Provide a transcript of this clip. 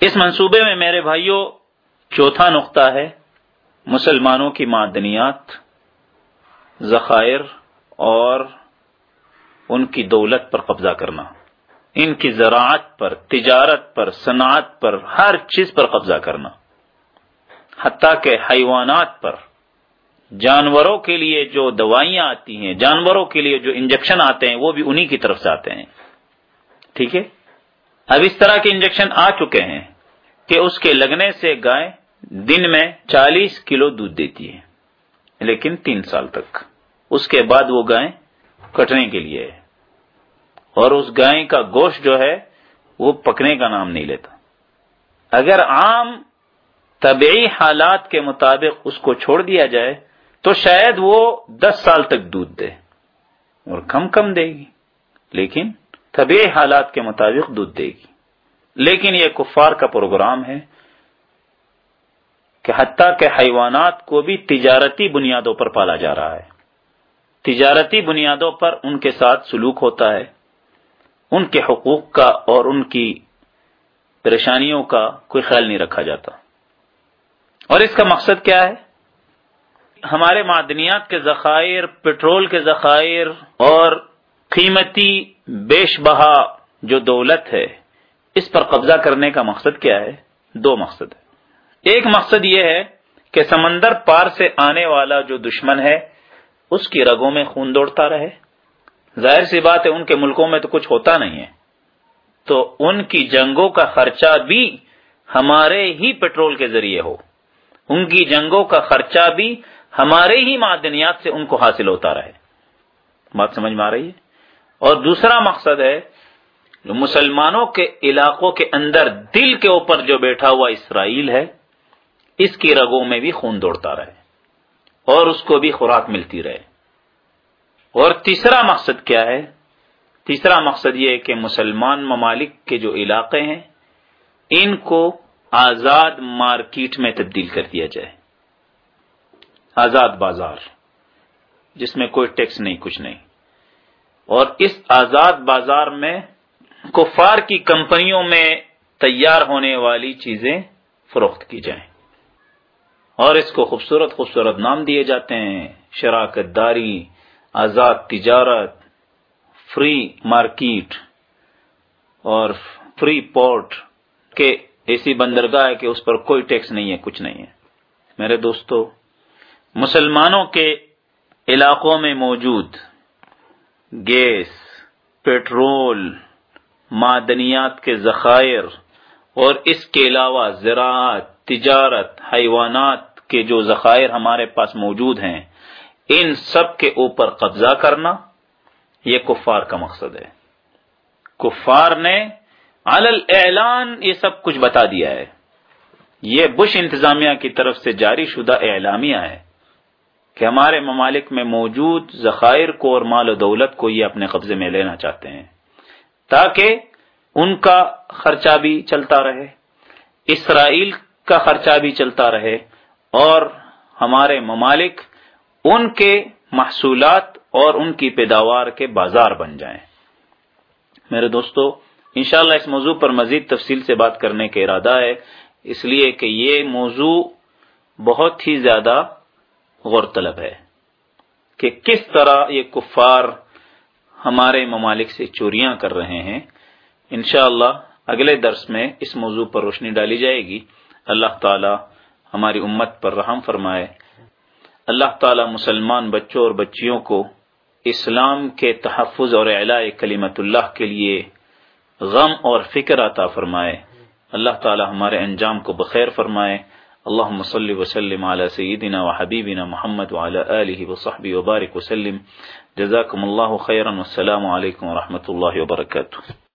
اس منصوبے میں میرے بھائیوں چوتھا نقطہ ہے مسلمانوں کی معدنیات، ذخائر اور ان کی دولت پر قبضہ کرنا، ان کی زراعت پر، تجارت پر، صنعت پر، ہر چیز پر قبضہ کرنا۔ حتیٰ کہ حیوانات پر، جانوروں کے لیے جو دوائیاں آتی ہیں، جانوروں کے لیے جو انجیکشن آتے ہیں، وہ بھی انہی کی طرف سے آتے ہیں۔ ٹھیک ہے؟ اب اس طرح کے انجیکشن آ چکے ہیں کہ اس کے لگنے سے گائے دن میں چالیس کلو دودھ دیتی ہے، لیکن تین سال تک۔ اس کے بعد وہ گائے کٹنے کے لیے ہے۔ اور اس گائے کا گوشت جو ہے، وہ پکنے کا نام نہیں لیتا۔ اگر عام طبعی حالات کے مطابق اس کو چھوڑ دیا جائے، تو شاید وہ دس سال تک دودھ دے اور کم کم دے گی۔ لیکن طبعی حالات کے مطابق دودھ دے گی۔ لیکن یہ کفار کا پروگرام ہے کہ حتیٰ کہ حیوانات کو بھی تجارتی بنیادوں پر پالا جا رہا ہے۔ تجارتی بنیادوں پر ان کے ساتھ سلوک ہوتا ہے۔ ان کے حقوق کا اور ان کی پریشانیوں کا کوئی خیال نہیں رکھا جاتا۔ اور اس کا مقصد کیا ہے؟ ہمارے معدنیات کے ذخائر، پٹرول کے ذخائر اور قیمتی بیش بہا جو دولت ہے، اس پر قبضہ کرنے کا مقصد کیا ہے؟ دو مقصد۔ ہے ایک مقصد یہ ہے کہ سمندر پار سے آنے والا جو دشمن ہے، اس کی رگوں میں خون دوڑتا رہے۔ ظاہر سی بات ہے، ان کے ملکوں میں تو کچھ ہوتا نہیں ہے۔ تو ان کی جنگوں کا خرچہ بھی ہمارے ہی پیٹرول کے ذریعے ہو۔ ان کی جنگوں کا خرچہ بھی ہمارے ہی معدنیات سے ان کو حاصل ہوتا رہے۔ بات سمجھ میں آ رہی ہے؟ اور دوسرا مقصد ہے جو مسلمانوں کے علاقوں کے اندر دل کے اوپر جو بیٹھا ہوا اسرائیل ہے، اس کی رگوں میں بھی خون دوڑتا رہے اور اس کو بھی خوراک ملتی رہے۔ اور تیسرا مقصد کیا ہے؟ تیسرا مقصد یہ ہے کہ مسلمان ممالک کے جو علاقے ہیں، ان کو آزاد مارکیٹ میں تبدیل کر دیا جائے۔ آزاد بازار، جس میں کوئی ٹیکس نہیں، کچھ نہیں۔ اور اس آزاد بازار میں کفار کی کمپنیوں میں تیار ہونے والی چیزیں فروخت کی جائیں۔ اور اس کو خوبصورت خوبصورت نام دیے جاتے ہیں۔ شراکت داری آزاد تجارت، فری مارکیٹ اور فری پورٹ کے ایسی بندرگاہ ہے کہ اس پر کوئی ٹیکس نہیں ہے، کچھ نہیں ہے۔ میرے دوستو، مسلمانوں کے علاقوں میں موجود گیس، پیٹرول، معدنیات کے ذخائر اور اس کے علاوہ زراعت، تجارت، حیوانات کے جو ذخائر ہمارے پاس موجود ہیں، ان سب کے اوپر قبضہ کرنا یہ کفار کا مقصد ہے۔ کفار نے علل اعلان یہ سب کچھ بتا دیا ہے۔ یہ بش انتظامیہ کی طرف سے جاری شدہ اعلامیہ ہے۔ کہ ہمارے ممالک میں موجود ذخائر کو اور مال و دولت کو یہ اپنے قبضے میں لینا چاہتے ہیں تاکہ ان کا خرچہ بھی چلتا رہے، اسرائیل کا خرچہ بھی چلتا رہے اور ہمارے ممالک ان کے محصولات اور ان کی پیداوار کے بازار بن جائیں۔ میرے دوستو، انشاءاللہ اس موضوع پر مزید تفصیل سے بات کرنے کا ارادہ ہے، اس لیے کہ یہ موضوع بہت ہی زیادہ غور طلب ہے کہ کس طرح یہ کفار ہمارے ممالک سے چوریاں کر رہے ہیں، انشاءاللہ اگلے درس میں اس موضوع پر روشنی ڈالی جائے گی۔ اللہ تعالی ہماری امت پر رحم فرمائے۔ اللہ تعالی مسلمان بچوں اور بچیوں کو اسلام کے تحفظ اور اعلاء کلیمت اللہ کے لیے غم اور فکر عطا فرمائے۔ اللہ تعالی ہمارے انجام کو بخیر فرمائے۔ اللهم صل وسلم على سيدنا وحبيبنا محمد وعلى آلہ وصحبه وبارك وسلم. جزاكم الله خيرا والسلام عليكم ورحمۃ الله وبركاته.